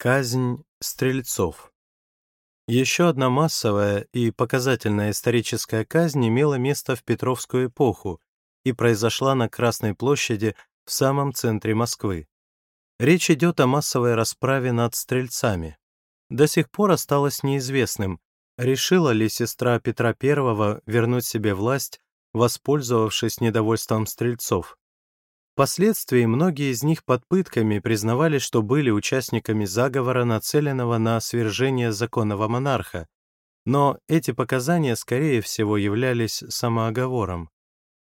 Казнь стрельцов. Еще одна массовая и показательная историческая казнь имела место в Петровскую эпоху и произошла на Красной площади в самом центре Москвы. Речь идет о массовой расправе над стрельцами. До сих пор осталось неизвестным, решила ли сестра Петра I вернуть себе власть, воспользовавшись недовольством стрельцов. Впоследствии многие из них под пытками признавали, что были участниками заговора, нацеленного на свержение законного монарха, но эти показания, скорее всего, являлись самооговором.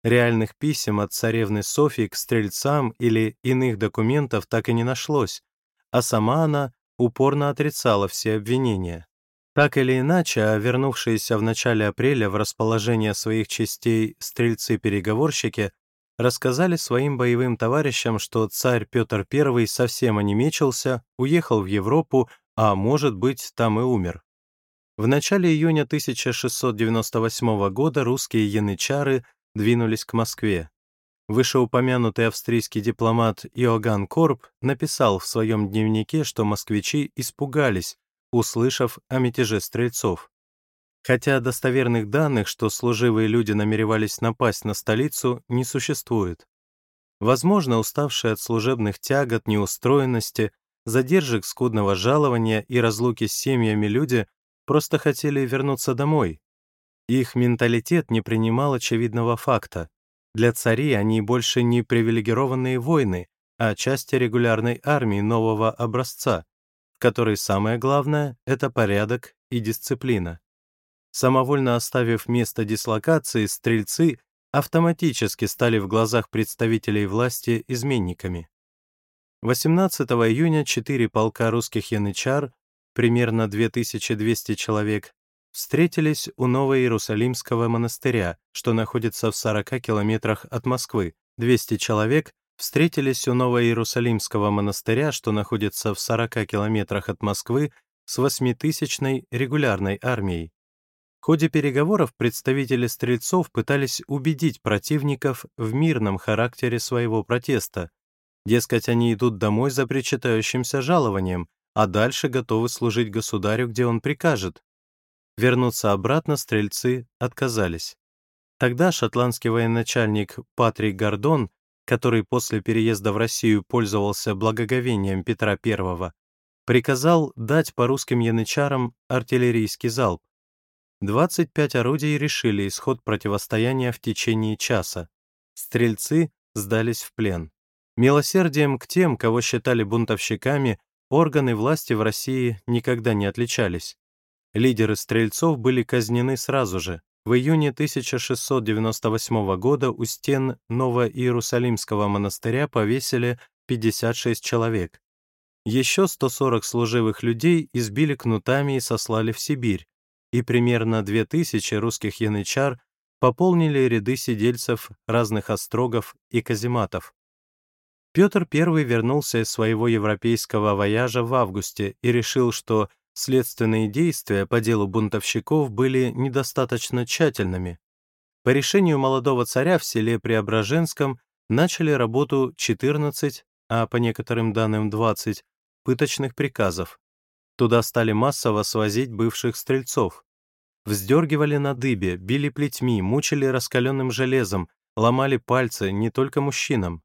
Реальных писем от царевны Софии к стрельцам или иных документов так и не нашлось, а сама она упорно отрицала все обвинения. Так или иначе, а вернувшиеся в начале апреля в расположение своих частей стрельцы-переговорщики рассказали своим боевым товарищам, что царь Петр I совсем онемечился, уехал в Европу, а может быть, там и умер. В начале июня 1698 года русские янычары двинулись к Москве. Вышеупомянутый австрийский дипломат Иоганн Корп написал в своем дневнике, что москвичи испугались, услышав о мятеже стрельцов. Хотя достоверных данных, что служивые люди намеревались напасть на столицу, не существует. Возможно, уставшие от служебных тягот, неустроенности, задержек скудного жалования и разлуки с семьями люди просто хотели вернуться домой. Их менталитет не принимал очевидного факта. Для царей они больше не привилегированные воины, а части регулярной армии нового образца, в которой самое главное — это порядок и дисциплина. Самовольно оставив место дислокации, стрельцы автоматически стали в глазах представителей власти изменниками. 18 июня четыре полка русских янычар, примерно 2200 человек, встретились у Новоиерусалимского монастыря, что находится в 40 километрах от Москвы. 200 человек встретились у Новоиерусалимского монастыря, что находится в 40 километрах от Москвы, с 8000-ной регулярной армией. Ходе переговоров представители стрельцов пытались убедить противников в мирном характере своего протеста. Дескать, они идут домой за причитающимся жалованием, а дальше готовы служить государю, где он прикажет. Вернуться обратно стрельцы отказались. Тогда шотландский военачальник Патрик Гордон, который после переезда в Россию пользовался благоговением Петра I, приказал дать по русским янычарам артиллерийский залп. 25 орудий решили исход противостояния в течение часа. Стрельцы сдались в плен. Милосердием к тем, кого считали бунтовщиками, органы власти в России никогда не отличались. Лидеры стрельцов были казнены сразу же. В июне 1698 года у стен Новоиерусалимского монастыря повесили 56 человек. Еще 140 служивых людей избили кнутами и сослали в Сибирь, и примерно 2000 русских янычар пополнили ряды сидельцев разных острогов и казематов. Петр I вернулся из своего европейского вояжа в августе и решил, что следственные действия по делу бунтовщиков были недостаточно тщательными. По решению молодого царя в селе Преображенском начали работу 14, а по некоторым данным 20, пыточных приказов. Туда стали массово свозить бывших стрельцов. Вздергивали на дыбе, били плетьми, мучили раскаленным железом, ломали пальцы не только мужчинам.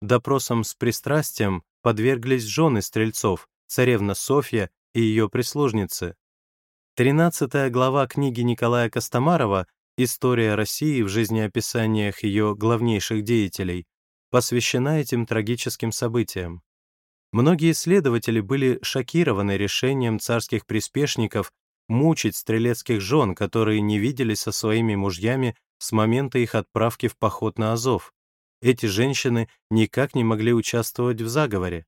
Допросам с пристрастием подверглись жены стрельцов, царевна Софья и ее прислужницы. Тринадцатая глава книги Николая Костомарова «История России в жизнеописаниях ее главнейших деятелей» посвящена этим трагическим событиям. Многие исследователи были шокированы решением царских приспешников мучить стрелецких жен, которые не виделись со своими мужьями с момента их отправки в поход на Азов. Эти женщины никак не могли участвовать в заговоре.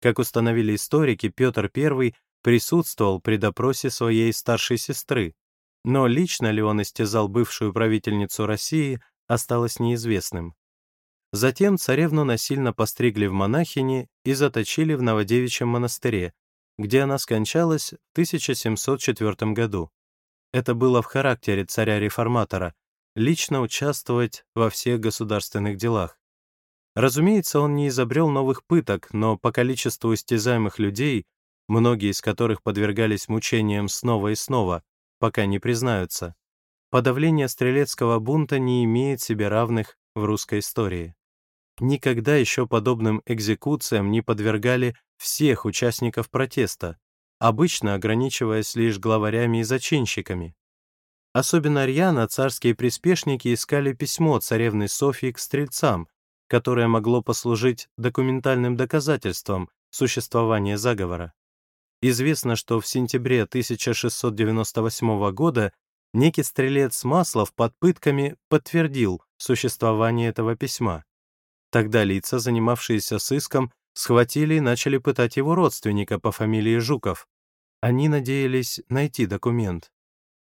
Как установили историки, Петр I присутствовал при допросе своей старшей сестры, но лично ли он истязал бывшую правительницу России, осталось неизвестным. Затем царевну насильно постригли в монахини и заточили в Новодевичьем монастыре, где она скончалась в 1704 году. Это было в характере царя-реформатора — лично участвовать во всех государственных делах. Разумеется, он не изобрел новых пыток, но по количеству истязаемых людей многие из которых подвергались мучениям снова и снова, пока не признаются. Подавление стрелецкого бунта не имеет себе равных в русской истории. Никогда еще подобным экзекуциям не подвергали всех участников протеста, обычно ограничиваясь лишь главарями и зачинщиками. Особенно рьяно царские приспешники искали письмо царевны Софьи к стрельцам, которое могло послужить документальным доказательством существования заговора. Известно, что в сентябре 1698 года некий стрелец Маслов под пытками подтвердил существование этого письма. Тогда лица, занимавшиеся сыском, схватили и начали пытать его родственника по фамилии Жуков. Они надеялись найти документ.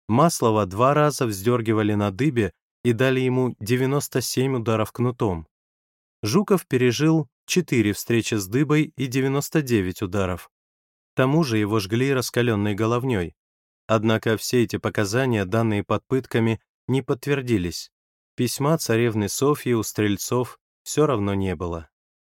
Маслова два раза вздергивали на дыбе и дали ему 97 ударов кнутом. Жуков пережил 4 встречи с дыбой и 99 ударов. К тому же его жгли раскаленной головней. Однако все эти показания, данные под пытками, не подтвердились. Письма царевны Софьи у стрельцов все равно не было.